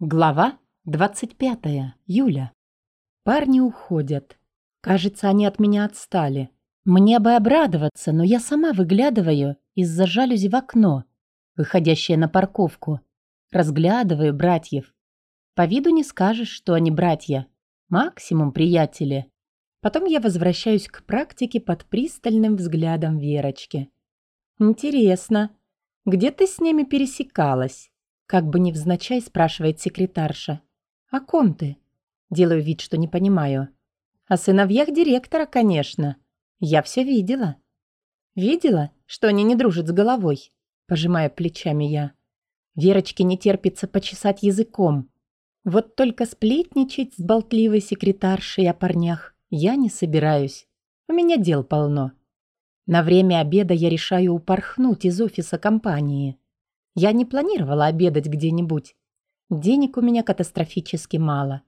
Глава 25. Юля. Парни уходят. Кажется, они от меня отстали. Мне бы обрадоваться, но я сама выглядываю из-за жалюзи в окно, выходящее на парковку. Разглядываю братьев. По виду не скажешь, что они братья. Максимум приятели. Потом я возвращаюсь к практике под пристальным взглядом Верочки. Интересно, где ты с ними пересекалась? Как бы невзначай спрашивает секретарша. «О ком ты?» Делаю вид, что не понимаю. «О сыновьях директора, конечно. Я все видела». «Видела, что они не дружат с головой?» Пожимая плечами я. Верочке не терпится почесать языком. Вот только сплетничать с болтливой секретаршей о парнях я не собираюсь. У меня дел полно. На время обеда я решаю упорхнуть из офиса компании. Я не планировала обедать где-нибудь. Денег у меня катастрофически мало.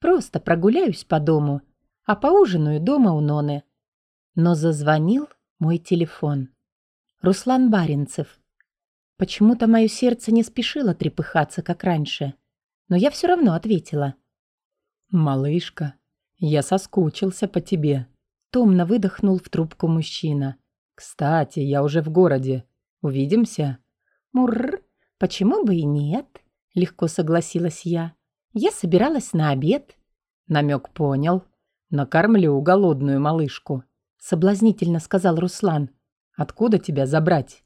Просто прогуляюсь по дому, а поужинаю дома у Ноны. Но зазвонил мой телефон. Руслан Баринцев. Почему-то мое сердце не спешило трепыхаться, как раньше. Но я все равно ответила. «Малышка, я соскучился по тебе», — томно выдохнул в трубку мужчина. «Кстати, я уже в городе. Увидимся?» «Мурр, почему бы и нет?» — легко согласилась я. «Я собиралась на обед». Намек понял. «Накормлю голодную малышку», — соблазнительно сказал Руслан. «Откуда тебя забрать?»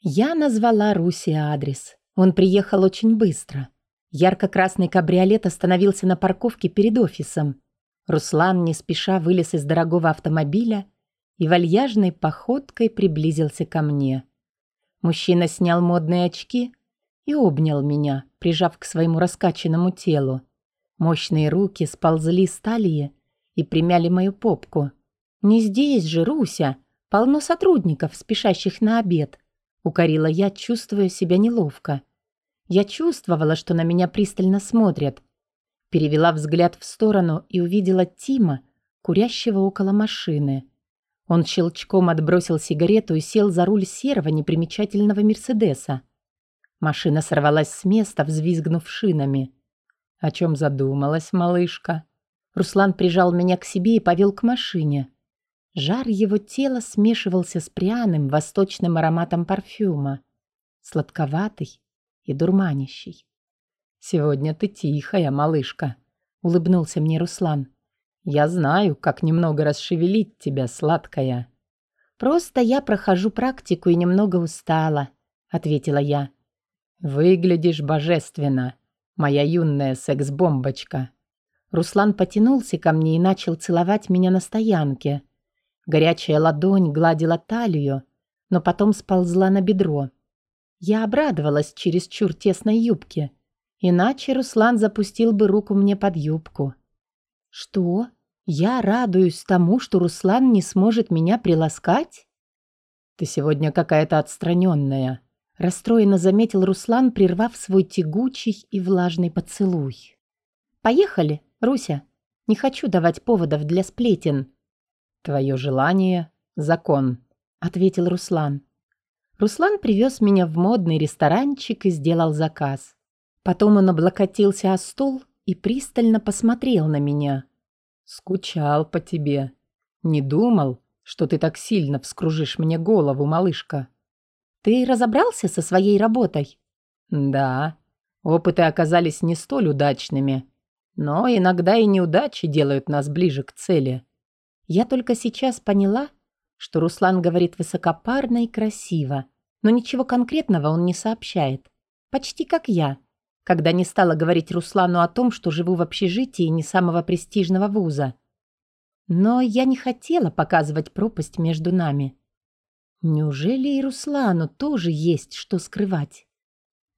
Я назвала Руси адрес. Он приехал очень быстро. Ярко-красный кабриолет остановился на парковке перед офисом. Руслан не спеша вылез из дорогого автомобиля и вальяжной походкой приблизился ко мне. Мужчина снял модные очки и обнял меня, прижав к своему раскачанному телу. Мощные руки сползли с талии и примяли мою попку. «Не здесь же, Руся! Полно сотрудников, спешащих на обед!» Укорила я, чувствуя себя неловко. Я чувствовала, что на меня пристально смотрят. Перевела взгляд в сторону и увидела Тима, курящего около машины. Он щелчком отбросил сигарету и сел за руль серого непримечательного Мерседеса. Машина сорвалась с места, взвизгнув шинами. «О чем задумалась, малышка?» Руслан прижал меня к себе и повел к машине. Жар его тела смешивался с пряным восточным ароматом парфюма. Сладковатый и дурманящий. «Сегодня ты тихая, малышка», — улыбнулся мне Руслан. Я знаю, как немного расшевелить тебя, сладкая. Просто я прохожу практику и немного устала, ответила я. Выглядишь божественно, моя юная секс-бомбочка. Руслан потянулся ко мне и начал целовать меня на стоянке. Горячая ладонь гладила талию, но потом сползла на бедро. Я обрадовалась через чур тесной юбке, иначе Руслан запустил бы руку мне под юбку. Что? Я радуюсь тому, что Руслан не сможет меня приласкать? Ты сегодня какая-то отстраненная, расстроенно заметил Руслан, прервав свой тягучий и влажный поцелуй. Поехали, Руся. Не хочу давать поводов для сплетен. Твое желание — закон, ответил Руслан. Руслан привез меня в модный ресторанчик и сделал заказ. Потом он облокотился о стол и пристально посмотрел на меня. «Скучал по тебе. Не думал, что ты так сильно вскружишь мне голову, малышка». «Ты разобрался со своей работой?» «Да. Опыты оказались не столь удачными. Но иногда и неудачи делают нас ближе к цели». Я только сейчас поняла, что Руслан говорит высокопарно и красиво, но ничего конкретного он не сообщает. Почти как я когда не стала говорить Руслану о том, что живу в общежитии не самого престижного вуза. Но я не хотела показывать пропасть между нами. Неужели и Руслану тоже есть что скрывать?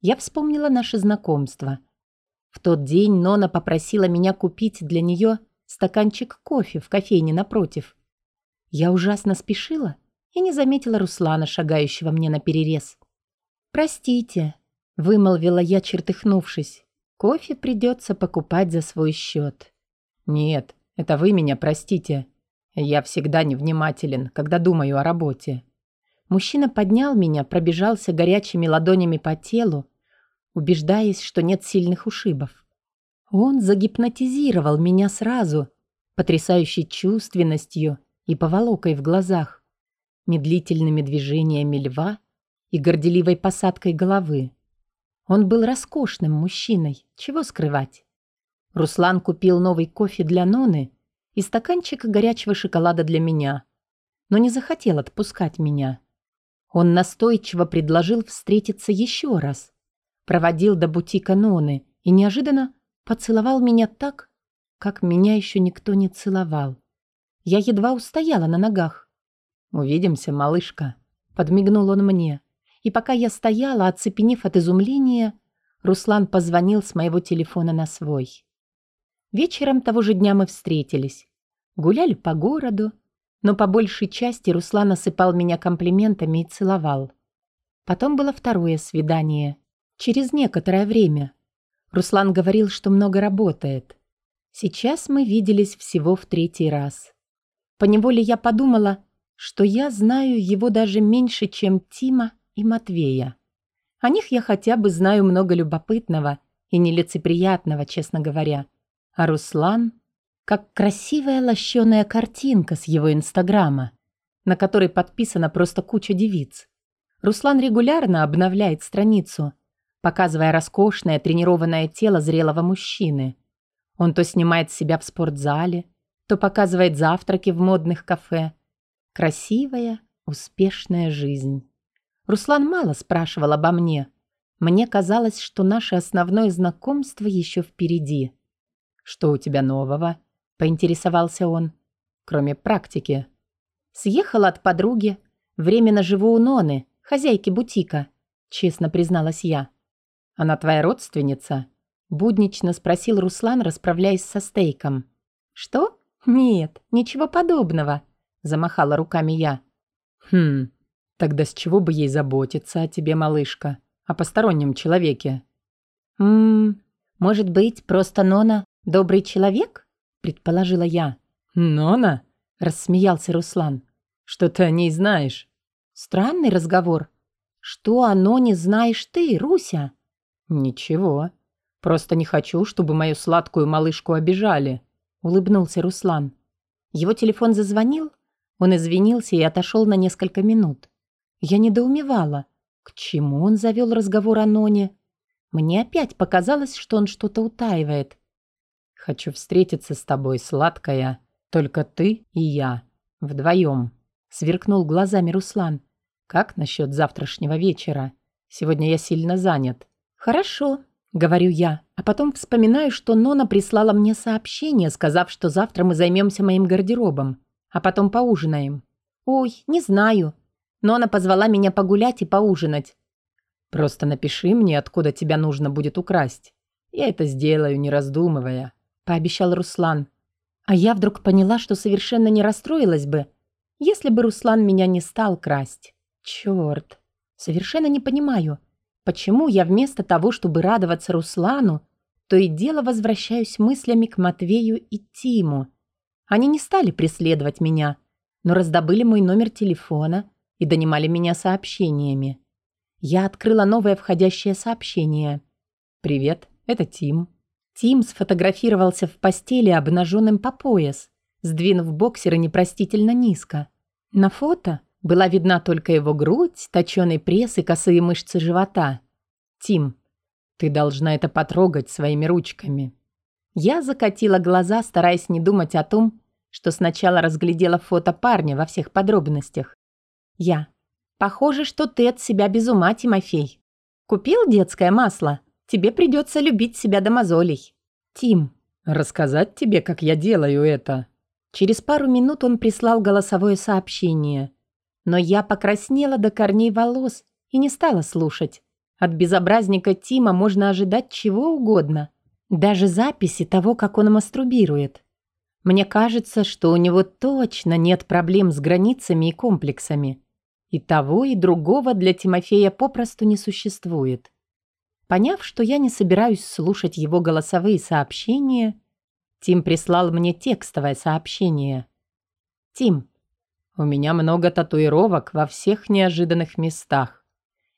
Я вспомнила наше знакомство. В тот день Нона попросила меня купить для нее стаканчик кофе в кофейне напротив. Я ужасно спешила и не заметила Руслана, шагающего мне на перерез. «Простите», Вымолвила я, чертыхнувшись. Кофе придется покупать за свой счет. Нет, это вы меня простите. Я всегда невнимателен, когда думаю о работе. Мужчина поднял меня, пробежался горячими ладонями по телу, убеждаясь, что нет сильных ушибов. Он загипнотизировал меня сразу, потрясающей чувственностью и поволокой в глазах, медлительными движениями льва и горделивой посадкой головы. Он был роскошным мужчиной, чего скрывать. Руслан купил новый кофе для Ноны и стаканчик горячего шоколада для меня, но не захотел отпускать меня. Он настойчиво предложил встретиться еще раз, проводил до бутика Ноны и неожиданно поцеловал меня так, как меня еще никто не целовал. Я едва устояла на ногах. «Увидимся, малышка», — подмигнул он мне. И пока я стояла, оцепенев от изумления, Руслан позвонил с моего телефона на свой. Вечером того же дня мы встретились. Гуляли по городу, но по большей части Руслан осыпал меня комплиментами и целовал. Потом было второе свидание. Через некоторое время. Руслан говорил, что много работает. Сейчас мы виделись всего в третий раз. Поневоле я подумала, что я знаю его даже меньше, чем Тима и Матвея. О них я хотя бы знаю много любопытного и нелицеприятного, честно говоря. А Руслан как красивая лощеная картинка с его инстаграма, на которой подписана просто куча девиц. Руслан регулярно обновляет страницу, показывая роскошное тренированное тело зрелого мужчины. Он то снимает себя в спортзале, то показывает завтраки в модных кафе. Красивая, успешная жизнь. Руслан мало спрашивал обо мне. Мне казалось, что наше основное знакомство еще впереди. «Что у тебя нового?» – поинтересовался он. «Кроме практики». «Съехала от подруги. Временно живу у Ноны, хозяйки бутика», – честно призналась я. «Она твоя родственница?» – буднично спросил Руслан, расправляясь со стейком. «Что? Нет, ничего подобного», – замахала руками я. «Хм, Тогда с чего бы ей заботиться о тебе, малышка? О постороннем человеке? Ммм, может быть, просто Нона добрый человек? Предположила я. Нона? Рассмеялся Руслан. Что ты о ней знаешь? Странный разговор. Что о Ноне знаешь ты, Руся? Ничего. Просто не хочу, чтобы мою сладкую малышку обижали. Улыбнулся Руслан. Его телефон зазвонил, он извинился и отошел на несколько минут. Я недоумевала, к чему он завел разговор о Ноне. Мне опять показалось, что он что-то утаивает. «Хочу встретиться с тобой, сладкая. Только ты и я. Вдвоем», — сверкнул глазами Руслан. «Как насчет завтрашнего вечера? Сегодня я сильно занят». «Хорошо», — говорю я, а потом вспоминаю, что Нона прислала мне сообщение, сказав, что завтра мы займемся моим гардеробом, а потом поужинаем. «Ой, не знаю но она позвала меня погулять и поужинать. «Просто напиши мне, откуда тебя нужно будет украсть. Я это сделаю, не раздумывая», — пообещал Руслан. А я вдруг поняла, что совершенно не расстроилась бы, если бы Руслан меня не стал красть. Черт, совершенно не понимаю, почему я вместо того, чтобы радоваться Руслану, то и дело возвращаюсь мыслями к Матвею и Тиму. Они не стали преследовать меня, но раздобыли мой номер телефона и донимали меня сообщениями. Я открыла новое входящее сообщение. «Привет, это Тим». Тим сфотографировался в постели обнаженным по пояс, сдвинув боксеры непростительно низко. На фото была видна только его грудь, точеный пресс и косые мышцы живота. «Тим, ты должна это потрогать своими ручками». Я закатила глаза, стараясь не думать о том, что сначала разглядела фото парня во всех подробностях. Я. Похоже, что ты от себя без ума, Тимофей. Купил детское масло? Тебе придется любить себя до мозолей. Тим. Рассказать тебе, как я делаю это. Через пару минут он прислал голосовое сообщение. Но я покраснела до корней волос и не стала слушать. От безобразника Тима можно ожидать чего угодно. Даже записи того, как он мастурбирует. Мне кажется, что у него точно нет проблем с границами и комплексами. И того, и другого для Тимофея попросту не существует. Поняв, что я не собираюсь слушать его голосовые сообщения, Тим прислал мне текстовое сообщение. «Тим, у меня много татуировок во всех неожиданных местах».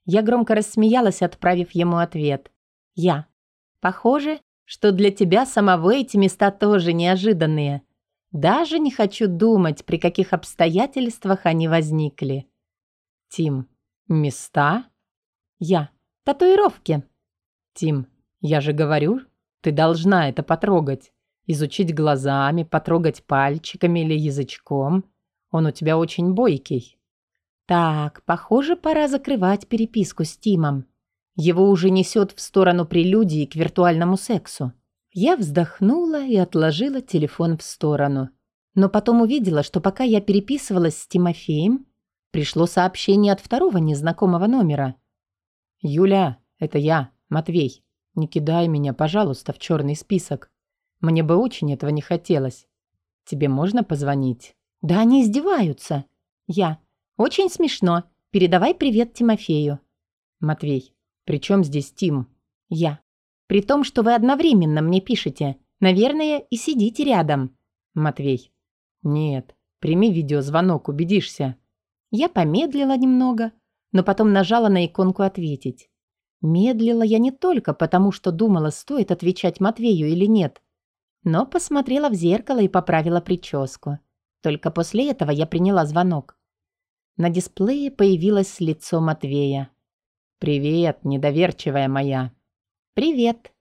Я громко рассмеялась, отправив ему ответ. Я. Похоже, что для тебя самого эти места тоже неожиданные. Даже не хочу думать, при каких обстоятельствах они возникли. Тим. Места? Я. Татуировки. Тим. Я же говорю, ты должна это потрогать. Изучить глазами, потрогать пальчиками или язычком. Он у тебя очень бойкий. Так, похоже, пора закрывать переписку с Тимом. Его уже несет в сторону прелюдии к виртуальному сексу. Я вздохнула и отложила телефон в сторону. Но потом увидела, что пока я переписывалась с Тимофеем, пришло сообщение от второго незнакомого номера. «Юля, это я, Матвей. Не кидай меня, пожалуйста, в черный список. Мне бы очень этого не хотелось. Тебе можно позвонить?» «Да они издеваются». «Я. Очень смешно. Передавай привет Тимофею». «Матвей, при чем здесь Тим?» «Я. При том, что вы одновременно мне пишете. Наверное, и сидите рядом». «Матвей. Нет. Прими видеозвонок, убедишься». Я помедлила немного, но потом нажала на иконку «Ответить». Медлила я не только потому, что думала, стоит отвечать Матвею или нет, но посмотрела в зеркало и поправила прическу. Только после этого я приняла звонок. На дисплее появилось лицо Матвея. «Привет, недоверчивая моя». «Привет.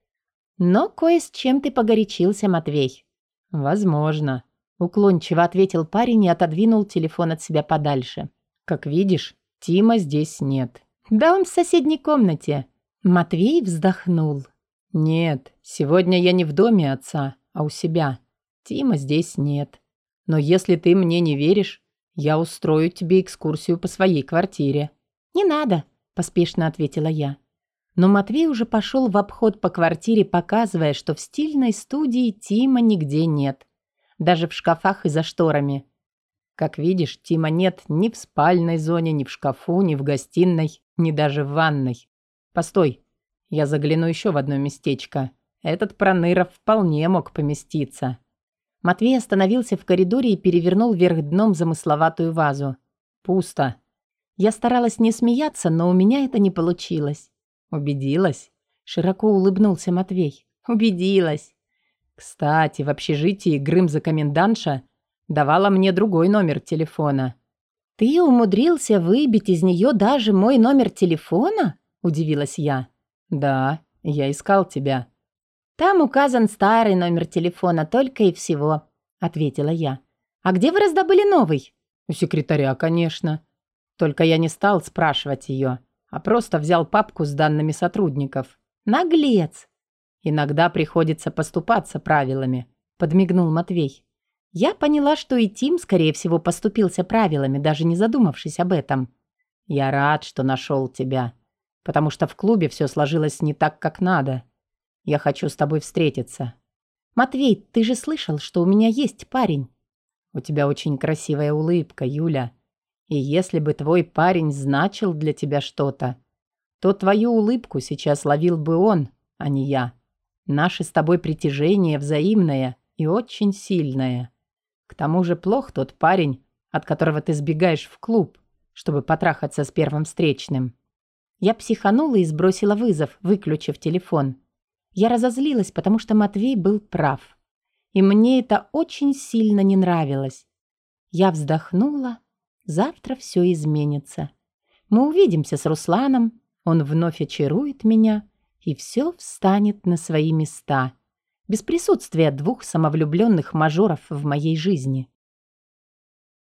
Но кое с чем ты погорячился, Матвей». «Возможно», — уклончиво ответил парень и отодвинул телефон от себя подальше. «Как видишь, Тима здесь нет». «Да он в соседней комнате». Матвей вздохнул. «Нет, сегодня я не в доме отца, а у себя. Тима здесь нет. Но если ты мне не веришь, я устрою тебе экскурсию по своей квартире». «Не надо», – поспешно ответила я. Но Матвей уже пошел в обход по квартире, показывая, что в стильной студии Тима нигде нет. Даже в шкафах и за шторами. Как видишь, Тима нет ни в спальной зоне, ни в шкафу, ни в гостиной, ни даже в ванной. Постой, я загляну еще в одно местечко. Этот Проныров вполне мог поместиться. Матвей остановился в коридоре и перевернул вверх дном замысловатую вазу. Пусто. Я старалась не смеяться, но у меня это не получилось. Убедилась? Широко улыбнулся Матвей. Убедилась. Кстати, в общежитии Грым за комендантша давала мне другой номер телефона. Ты умудрился выбить из нее даже мой номер телефона? Удивилась я. Да, я искал тебя. «Там указан старый номер телефона, только и всего», — ответила я. «А где вы раздобыли новый?» «У секретаря, конечно. Только я не стал спрашивать ее, а просто взял папку с данными сотрудников». «Наглец!» «Иногда приходится поступаться правилами», — подмигнул Матвей. Я поняла, что и Тим, скорее всего, поступился правилами, даже не задумавшись об этом. «Я рад, что нашел тебя, потому что в клубе все сложилось не так, как надо. Я хочу с тобой встретиться». «Матвей, ты же слышал, что у меня есть парень?» «У тебя очень красивая улыбка, Юля. И если бы твой парень значил для тебя что-то, то твою улыбку сейчас ловил бы он, а не я. Наше с тобой притяжение взаимное и очень сильное. К тому же плох тот парень, от которого ты сбегаешь в клуб, чтобы потрахаться с первым встречным». Я психанула и сбросила вызов, выключив телефон. Я разозлилась, потому что Матвей был прав. И мне это очень сильно не нравилось. Я вздохнула. Завтра все изменится. Мы увидимся с Русланом, он вновь очарует меня, и все встанет на свои места. Без присутствия двух самовлюбленных мажоров в моей жизни.